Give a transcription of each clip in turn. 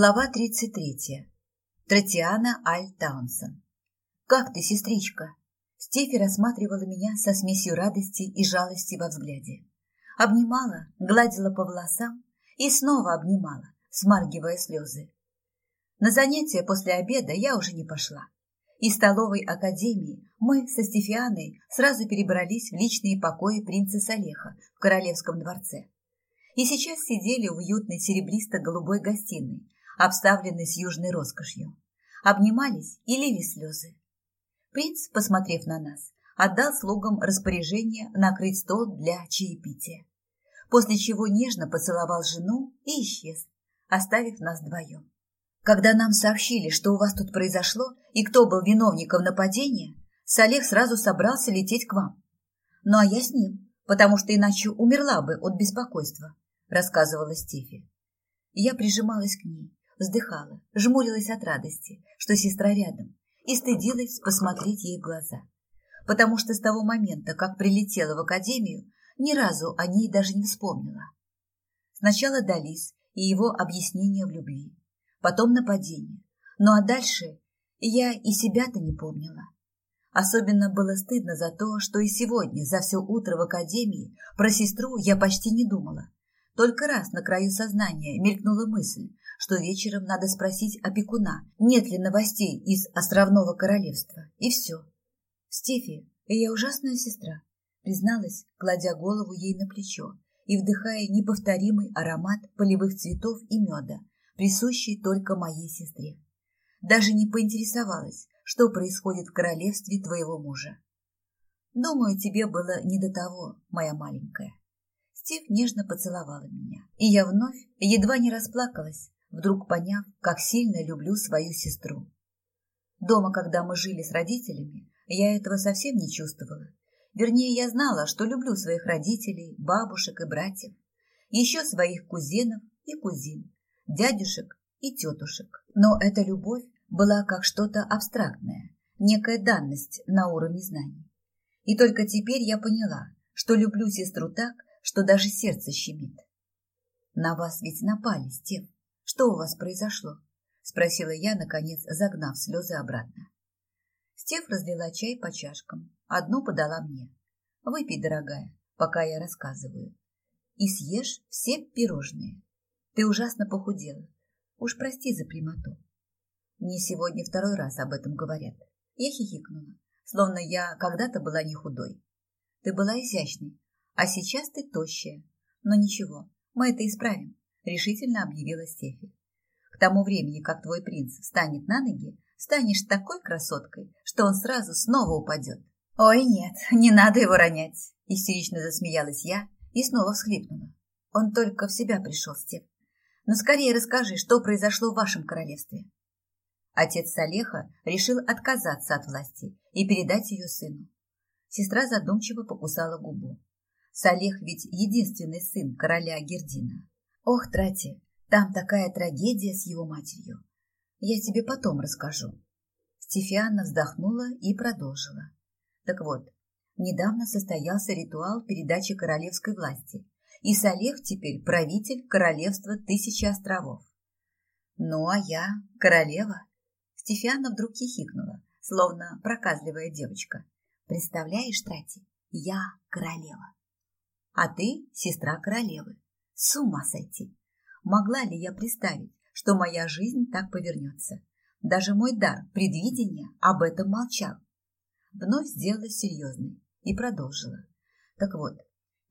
Глава 33. Тротиана Аль Таунсон. «Как ты, сестричка?» Стефи рассматривала меня со смесью радости и жалости во взгляде. Обнимала, гладила по волосам и снова обнимала, смаргивая слезы. На занятия после обеда я уже не пошла. Из столовой академии мы со Стефианой сразу перебрались в личные покои принцессы Олеха в Королевском дворце. И сейчас сидели в уютной серебристо-голубой гостиной, обставленный с южной роскошью. Обнимались и лили слезы. Принц, посмотрев на нас, отдал слугам распоряжение накрыть стол для чаепития, после чего нежно поцеловал жену и исчез, оставив нас вдвоем. Когда нам сообщили, что у вас тут произошло и кто был виновником нападения, Салех сразу собрался лететь к вам. Ну а я с ним, потому что иначе умерла бы от беспокойства, рассказывала Стефи. Я прижималась к ней, вздыхала, жмурилась от радости, что сестра рядом, и стыдилась посмотреть ей в глаза. Потому что с того момента, как прилетела в академию, ни разу о ней даже не вспомнила. Сначала Далис и его объяснение в любви, потом нападение. Ну а дальше я и себя-то не помнила. Особенно было стыдно за то, что и сегодня, за все утро в академии, про сестру я почти не думала. Только раз на краю сознания мелькнула мысль, что вечером надо спросить опекуна, нет ли новостей из островного королевства. И все. Стефи, я ужасная сестра, призналась, кладя голову ей на плечо и вдыхая неповторимый аромат полевых цветов и меда, присущий только моей сестре. Даже не поинтересовалась, что происходит в королевстве твоего мужа. Думаю, тебе было не до того, моя маленькая. Стив нежно поцеловала меня, и я вновь едва не расплакалась, вдруг поняв, как сильно люблю свою сестру. Дома, когда мы жили с родителями, я этого совсем не чувствовала. Вернее, я знала, что люблю своих родителей, бабушек и братьев, еще своих кузенов и кузин, дядюшек и тетушек. Но эта любовь была как что-то абстрактное, некая данность на уровне знаний. И только теперь я поняла, что люблю сестру так, что даже сердце щемит. На вас ведь напали, Стев. Что у вас произошло? Спросила я, наконец, загнав слезы обратно. Стеф разлила чай по чашкам. Одну подала мне. Выпей, дорогая, пока я рассказываю. И съешь все пирожные. Ты ужасно похудела. Уж прости за прямоту. Мне сегодня второй раз об этом говорят. Я хихикнула, словно я когда-то была не худой. Ты была изящной, а сейчас ты тощая. Но ничего, мы это исправим решительно объявила Стефи. К тому времени, как твой принц встанет на ноги, станешь такой красоткой, что он сразу снова упадет. Ой, нет, не надо его ронять, истерично засмеялась я и снова всхлипнула. Он только в себя пришел, Стеф. Но скорее расскажи, что произошло в вашем королевстве. Отец Салеха решил отказаться от власти и передать ее сыну. Сестра задумчиво покусала губу. Салех ведь единственный сын короля Гердина. Ох, Трати, там такая трагедия с его матерью. Я тебе потом расскажу. Стефианна вздохнула и продолжила. Так вот, недавно состоялся ритуал передачи королевской власти, и Салех теперь правитель королевства Тысячи островов. Ну, а я королева. Стефианна вдруг хихикнула, словно проказливая девочка. Представляешь, Трати, я королева. А ты сестра королевы. С ума сойти! Могла ли я представить, что моя жизнь так повернется? Даже мой дар предвидения об этом молчал. Вновь сделала серьезной и продолжила. Так вот,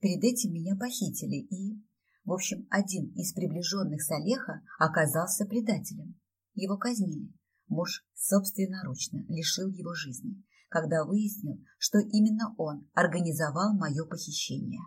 перед этим меня похитили и... В общем, один из приближенных Салеха оказался предателем. Его казнили. Муж собственноручно лишил его жизни, когда выяснил, что именно он организовал мое похищение.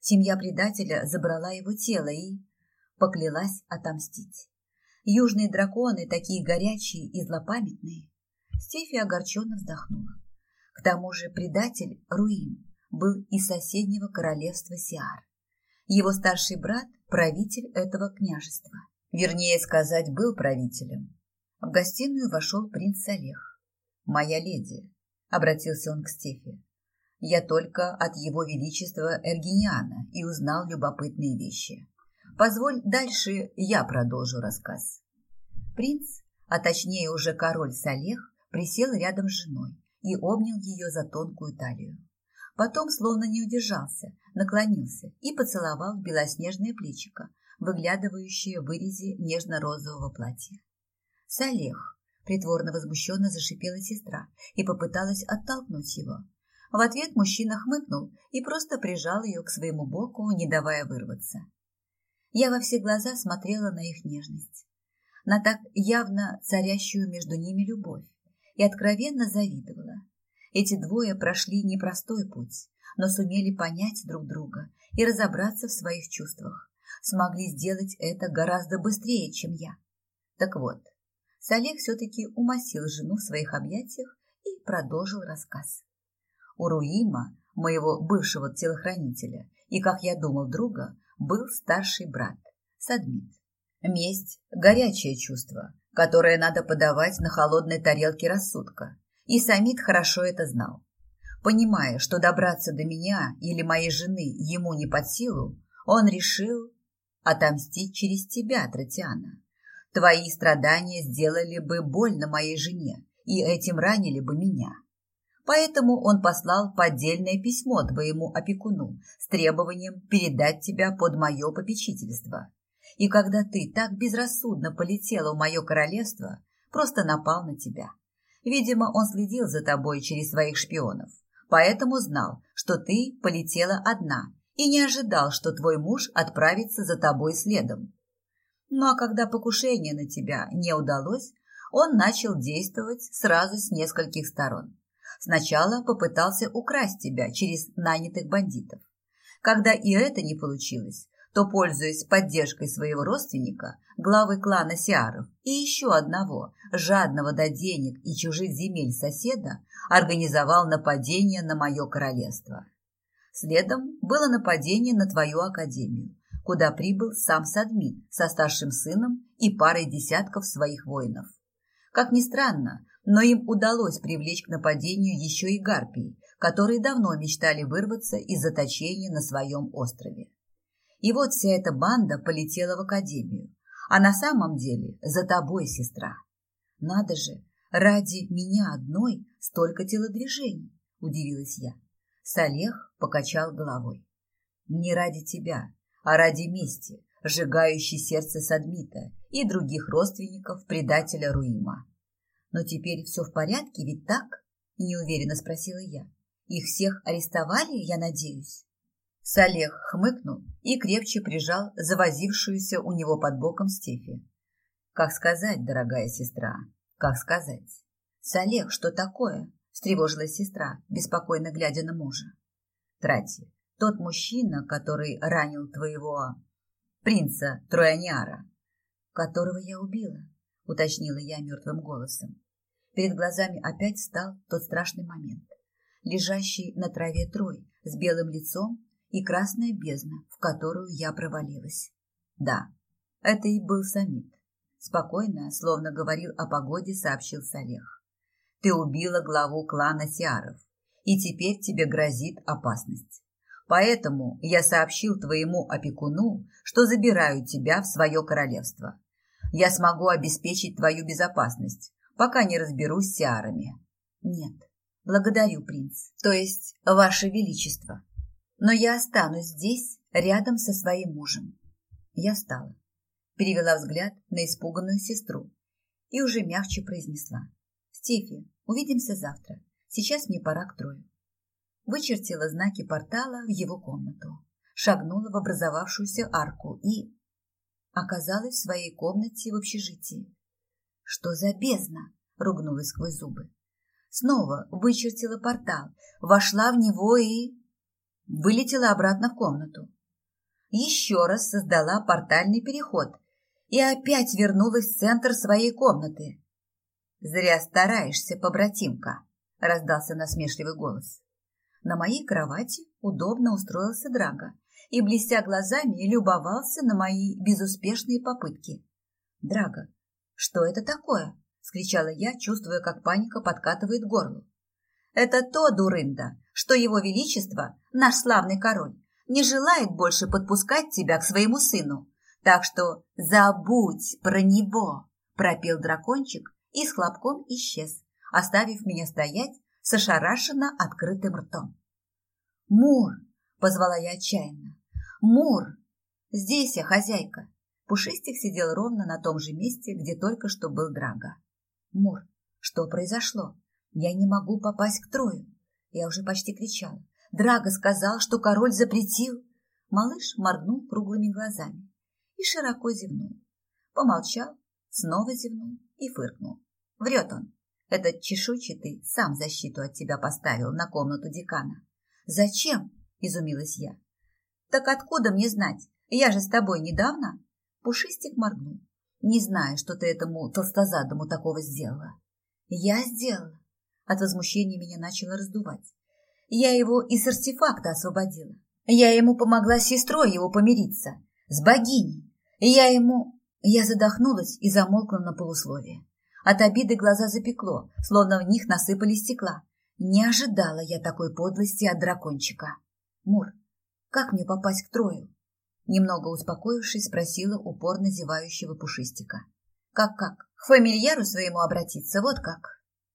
Семья предателя забрала его тело и поклялась отомстить. Южные драконы такие горячие и злопамятные. Стефи огорченно вздохнула. К тому же предатель Руин был из соседнего королевства Сиар. Его старший брат – правитель этого княжества. Вернее сказать, был правителем. В гостиную вошел принц Олег. «Моя леди», – обратился он к Стефи, я только от его величества Эргиниана и узнал любопытные вещи. Позволь дальше я продолжу рассказ. Принц, а точнее уже король Салех, присел рядом с женой и обнял ее за тонкую талию. Потом, словно не удержался, наклонился и поцеловал белоснежное плечико, выглядывающее в вырезе нежно-розового платья. «Салех!» – притворно возмущенно зашипела сестра и попыталась оттолкнуть его. В ответ мужчина хмыкнул и просто прижал ее к своему боку, не давая вырваться. Я во все глаза смотрела на их нежность, на так явно царящую между ними любовь, и откровенно завидовала. Эти двое прошли непростой путь, но сумели понять друг друга и разобраться в своих чувствах. Смогли сделать это гораздо быстрее, чем я. Так вот, Салех все-таки умасил жену в своих объятиях и продолжил рассказ. У Руима, моего бывшего телохранителя и, как я думал, друга, был старший брат, Садмит. Месть – горячее чувство, которое надо подавать на холодной тарелке рассудка. И Самит хорошо это знал. Понимая, что добраться до меня или моей жены ему не под силу, он решил отомстить через тебя, Тротиана. Твои страдания сделали бы больно моей жене, и этим ранили бы меня. Поэтому он послал поддельное письмо твоему опекуну с требованием передать тебя под мое попечительство. И когда ты так безрассудно полетела в мое королевство, просто напал на тебя. Видимо, он следил за тобой через своих шпионов, поэтому знал, что ты полетела одна и не ожидал, что твой муж отправится за тобой следом. Ну а когда покушение на тебя не удалось, он начал действовать сразу с нескольких сторон. Сначала попытался украсть тебя через нанятых бандитов. Когда и это не получилось, то, пользуясь поддержкой своего родственника, главы клана Сиаров и еще одного, жадного до денег и чужих земель соседа, организовал нападение на мое королевство. Следом было нападение на твою академию, куда прибыл сам Садмин со старшим сыном и парой десятков своих воинов. Как ни странно, но им удалось привлечь к нападению еще и гарпии, которые давно мечтали вырваться из заточения на своем острове. И вот вся эта банда полетела в академию, а на самом деле за тобой, сестра. Надо же, ради меня одной столько телодвижений, удивилась я. Салех покачал головой. Не ради тебя, а ради мести, сжигающей сердце Садмита и других родственников предателя Руима. Но теперь все в порядке, ведь так? Неуверенно спросила я. Их всех арестовали, я надеюсь? Салех хмыкнул и крепче прижал завозившуюся у него под боком Стефи. Как сказать, дорогая сестра, как сказать? Салех, что такое? встревожилась сестра, беспокойно глядя на мужа. Трати, тот мужчина, который ранил твоего принца Трояниара, которого я убила, уточнила я мертвым голосом. Перед глазами опять стал тот страшный момент. Лежащий на траве Трой с белым лицом и красная бездна, в которую я провалилась. Да, это и был Самит. Спокойно, словно говорил о погоде, сообщил Салех. Ты убила главу клана Сиаров, и теперь тебе грозит опасность. Поэтому я сообщил твоему опекуну, что забираю тебя в свое королевство. Я смогу обеспечить твою безопасность, пока не разберусь с Сиарами. Нет, благодарю, принц, то есть, ваше величество но я останусь здесь, рядом со своим мужем. Я встала, перевела взгляд на испуганную сестру и уже мягче произнесла. «Стефи, увидимся завтра. Сейчас мне пора к Трою». Вычертила знаки портала в его комнату, шагнула в образовавшуюся арку и... оказалась в своей комнате в общежитии. «Что за бездна?» — ругнулась сквозь зубы. Снова вычертила портал, вошла в него и вылетела обратно в комнату. Еще раз создала портальный переход и опять вернулась в центр своей комнаты. «Зря стараешься, побратимка», — раздался насмешливый голос. На моей кровати удобно устроился Драга и, блестя глазами, любовался на мои безуспешные попытки. «Драга, что это такое?» — скричала я, чувствуя, как паника подкатывает горло. «Это то, дурында, что его величество, наш славный король, не желает больше подпускать тебя к своему сыну. Так что забудь про него, пропел дракончик и с хлопком исчез, оставив меня стоять с ошарашенно открытым ртом. «Мур!» – позвала я отчаянно. «Мур! Здесь я, хозяйка!» Пушистик сидел ровно на том же месте, где только что был Драга. «Мур, что произошло? Я не могу попасть к Трою!» Я уже почти кричала. «Драга сказал, что король запретил!» Малыш моргнул круглыми глазами и широко зевнул. Помолчал, снова зевнул и фыркнул. Врет он. Этот чешуйчатый сам защиту от тебя поставил на комнату декана. Зачем? Изумилась я. Так откуда мне знать? Я же с тобой недавно. Пушистик моргнул. Не знаю, что ты этому толстозадому такого сделала. Я сделала. От возмущения меня начало раздувать. Я его из артефакта освободила. Я ему помогла с сестрой его помириться. С богиней. Я ему... Я задохнулась и замолкла на полусловие. От обиды глаза запекло, словно в них насыпали стекла. Не ожидала я такой подлости от дракончика. Мур, как мне попасть к Трою? Немного успокоившись, спросила упорно зевающего пушистика. Как-как? К фамильяру своему обратиться, вот как.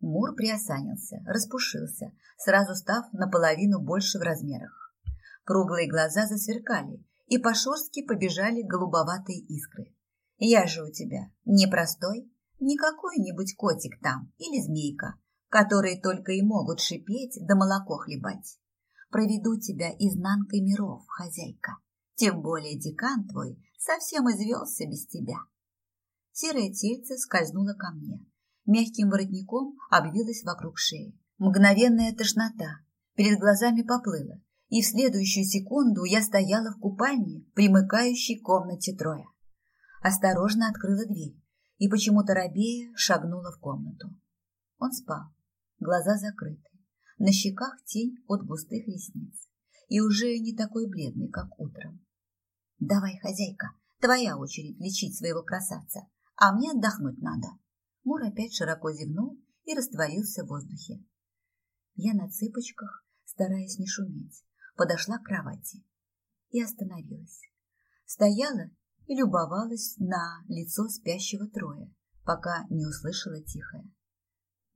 Мур приосанился, распушился, сразу став наполовину больше в размерах. Круглые глаза засверкали, и по шерстке побежали голубоватые искры. Я же у тебя не простой, не какой-нибудь котик там или змейка, которые только и могут шипеть да молоко хлебать. Проведу тебя изнанкой миров, хозяйка. Тем более декан твой совсем извелся без тебя. Серое тельце скользнуло ко мне. Мягким воротником обвилось вокруг шеи. Мгновенная тошнота. Перед глазами поплыла, и в следующую секунду я стояла в купальне, примыкающей к комнате Троя осторожно открыла дверь и почему-то рабея шагнула в комнату. Он спал, глаза закрыты, на щеках тень от густых ресниц и уже не такой бледный, как утром. «Давай, хозяйка, твоя очередь лечить своего красавца, а мне отдохнуть надо». Мур опять широко зевнул и растворился в воздухе. Я на цыпочках, стараясь не шуметь, подошла к кровати и остановилась. Стояла и любовалась на лицо спящего Троя, пока не услышала тихое.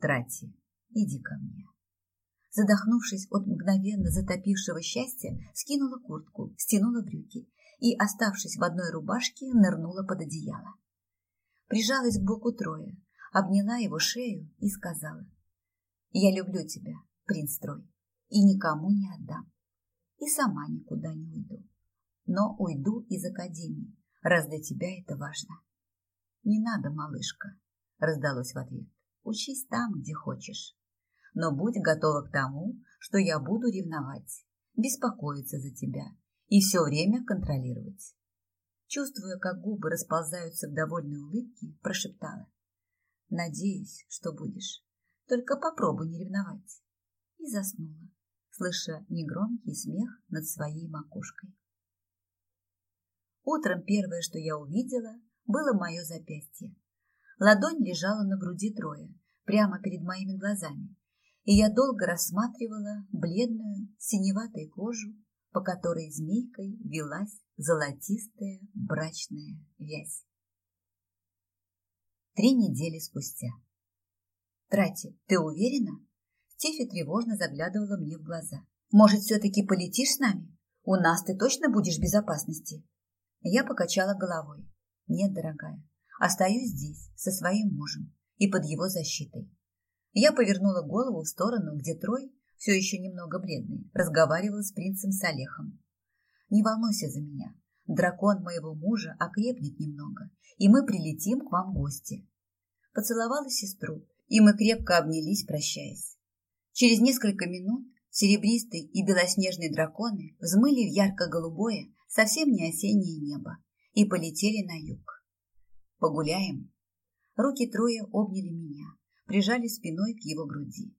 «Трати, иди ко мне». Задохнувшись от мгновенно затопившего счастья, скинула куртку, стянула брюки и, оставшись в одной рубашке, нырнула под одеяло. Прижалась к боку Троя, обняла его шею и сказала, «Я люблю тебя, принц Трой, и никому не отдам, и сама никуда не уйду, но уйду из академии, раз для тебя это важно. Не надо, малышка, раздалось в ответ. Учись там, где хочешь. Но будь готова к тому, что я буду ревновать, беспокоиться за тебя и все время контролировать. Чувствуя, как губы расползаются в довольной улыбке, прошептала. Надеюсь, что будешь. Только попробуй не ревновать. И заснула, слыша негромкий смех над своей макушкой. Утром первое, что я увидела, было мое запястье. Ладонь лежала на груди Троя, прямо перед моими глазами, и я долго рассматривала бледную синеватую кожу, по которой змейкой велась золотистая брачная вязь. Три недели спустя. Трати, ты уверена? Стефи тревожно заглядывала мне в глаза. Может, все-таки полетишь с нами? У нас ты точно будешь в безопасности? Я покачала головой. Нет, дорогая, остаюсь здесь со своим мужем и под его защитой. Я повернула голову в сторону, где Трой, все еще немного бледный, разговаривал с принцем Салехом. Не волнуйся за меня. Дракон моего мужа окрепнет немного, и мы прилетим к вам в гости. Поцеловала сестру, и мы крепко обнялись, прощаясь. Через несколько минут серебристые и белоснежные драконы взмыли в ярко-голубое, совсем не осеннее небо и полетели на юг. Погуляем. Руки Троя обняли меня, прижали спиной к его груди.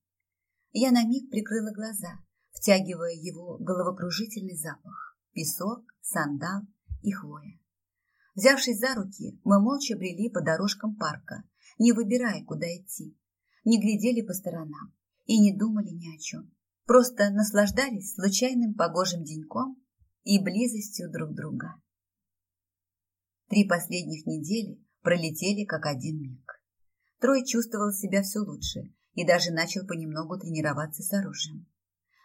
Я на миг прикрыла глаза, втягивая его головокружительный запах – песок, сандал и хвоя. Взявшись за руки, мы молча брели по дорожкам парка, не выбирая, куда идти, не глядели по сторонам и не думали ни о чем. Просто наслаждались случайным погожим деньком и близостью друг друга. Три последних недели пролетели как один миг. Трой чувствовал себя все лучше и даже начал понемногу тренироваться с оружием.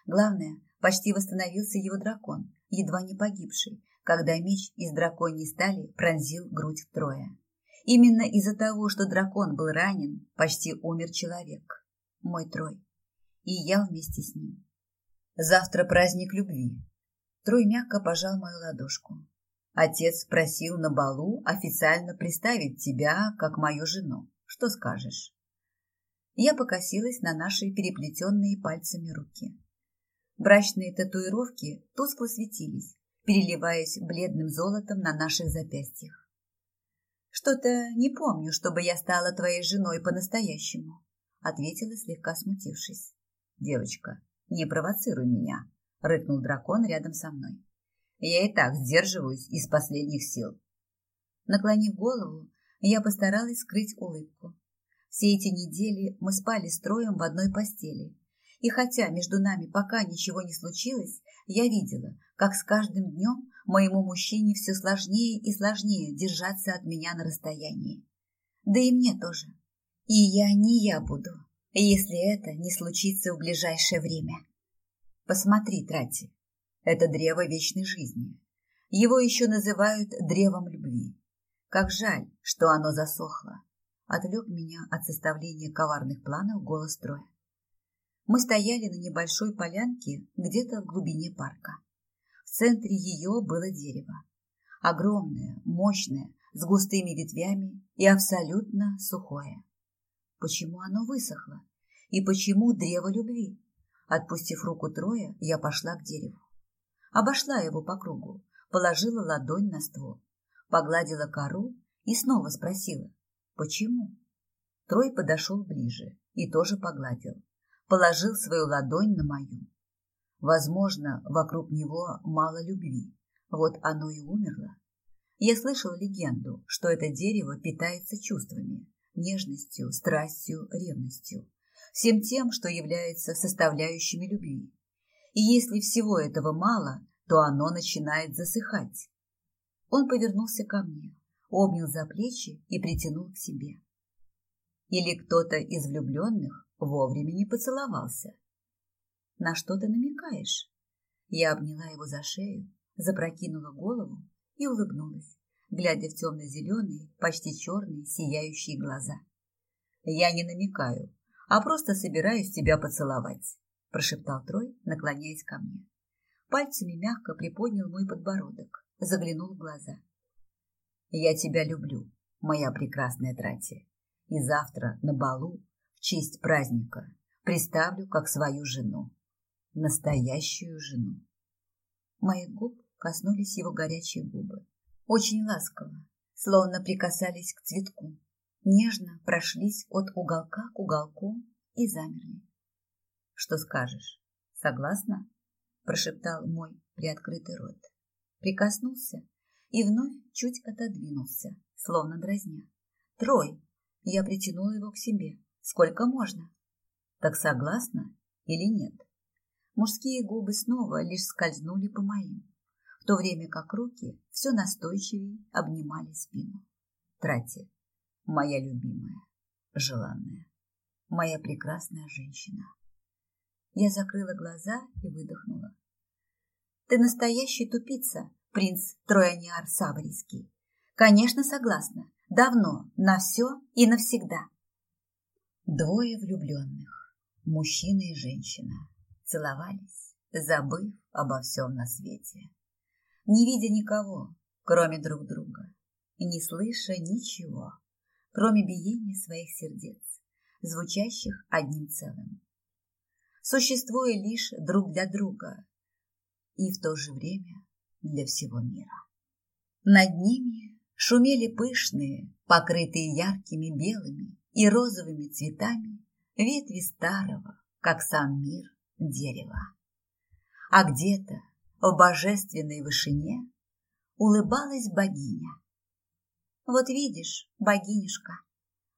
Главное, почти восстановился его дракон, едва не погибший, когда меч из драконьей стали пронзил грудь Троя. Именно из-за того, что дракон был ранен, почти умер человек. Мой Трой. И я вместе с ним. Завтра праздник любви. Трой мягко пожал мою ладошку. Отец просил на балу официально представить тебя как мою жену. Что скажешь? Я покосилась на наши переплетенные пальцами руки. Брачные татуировки тускло светились, переливаясь бледным золотом на наших запястьях. «Что-то не помню, чтобы я стала твоей женой по-настоящему», ответила, слегка смутившись. «Девочка, не провоцируй меня», — рыкнул дракон рядом со мной. «Я и так сдерживаюсь из последних сил». Наклонив голову, я постаралась скрыть улыбку. Все эти недели мы спали строем в одной постели. И хотя между нами пока ничего не случилось, я видела, как с каждым днем моему мужчине все сложнее и сложнее держаться от меня на расстоянии. Да и мне тоже. И я не я буду, если это не случится в ближайшее время. Посмотри, Трати, это древо вечной жизни. Его еще называют древом любви. Как жаль, что оно засохло. Отвлек меня от составления коварных планов голос Троя. Мы стояли на небольшой полянке где-то в глубине парка. В центре ее было дерево. Огромное, мощное, с густыми ветвями и абсолютно сухое. Почему оно высохло? И почему древо любви? Отпустив руку Троя, я пошла к дереву. Обошла его по кругу, положила ладонь на ствол, погладила кору и снова спросила, почему? Трой подошел ближе и тоже погладил, положил свою ладонь на мою. Возможно, вокруг него мало любви, вот оно и умерло. Я слышала легенду, что это дерево питается чувствами, нежностью, страстью, ревностью, всем тем, что является составляющими любви. И если всего этого мало, то оно начинает засыхать. Он повернулся ко мне, обнял за плечи и притянул к себе. Или кто-то из влюбленных вовремя не поцеловался. На что ты намекаешь? Я обняла его за шею, запрокинула голову и улыбнулась глядя в темно-зеленые, почти черные, сияющие глаза. «Я не намекаю, а просто собираюсь тебя поцеловать», – прошептал Трой, наклоняясь ко мне. Пальцами мягко приподнял мой подбородок, заглянул в глаза. «Я тебя люблю, моя прекрасная Трати, и завтра на балу, в честь праздника, представлю как свою жену, настоящую жену». Моих губ коснулись его горячие губы, очень ласково, словно прикасались к цветку, нежно прошлись от уголка к уголку и замерли. «Что скажешь? Согласна?» – прошептал мой приоткрытый рот. Прикоснулся и вновь чуть отодвинулся, словно дразня. «Трой!» – я притянула его к себе. «Сколько можно?» «Так согласна или нет?» Мужские губы снова лишь скользнули по моим то время как руки все настойчивее обнимали спину. Трати, моя любимая, желанная, моя прекрасная женщина. Я закрыла глаза и выдохнула. Ты настоящий тупица, принц Трояниар Сабрийский. Конечно, согласна. Давно, на все и навсегда. Двое влюбленных, мужчина и женщина, целовались, забыв обо всем на свете не видя никого, кроме друг друга, не слыша ничего, кроме биения своих сердец, звучащих одним целым. Существуя лишь друг для друга и в то же время для всего мира. Над ними шумели пышные, покрытые яркими белыми и розовыми цветами ветви старого, как сам мир, дерева. А где-то в божественной вышине улыбалась богиня. Вот видишь, богинюшка,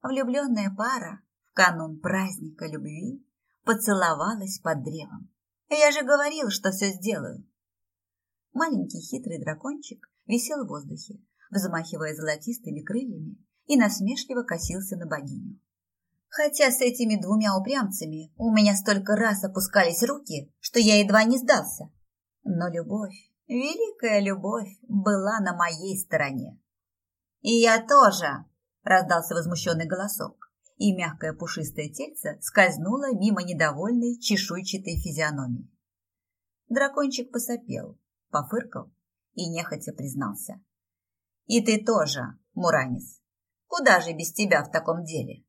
влюбленная пара в канун праздника любви поцеловалась под древом. Я же говорил, что все сделаю. Маленький хитрый дракончик висел в воздухе, взмахивая золотистыми крыльями, и насмешливо косился на богиню. Хотя с этими двумя упрямцами у меня столько раз опускались руки, что я едва не сдался. Но любовь, великая любовь, была на моей стороне. «И я тоже!» – раздался возмущенный голосок, и мягкое пушистое тельце скользнуло мимо недовольной чешуйчатой физиономии. Дракончик посопел, пофыркал и нехотя признался. «И ты тоже, Муранис. Куда же без тебя в таком деле?»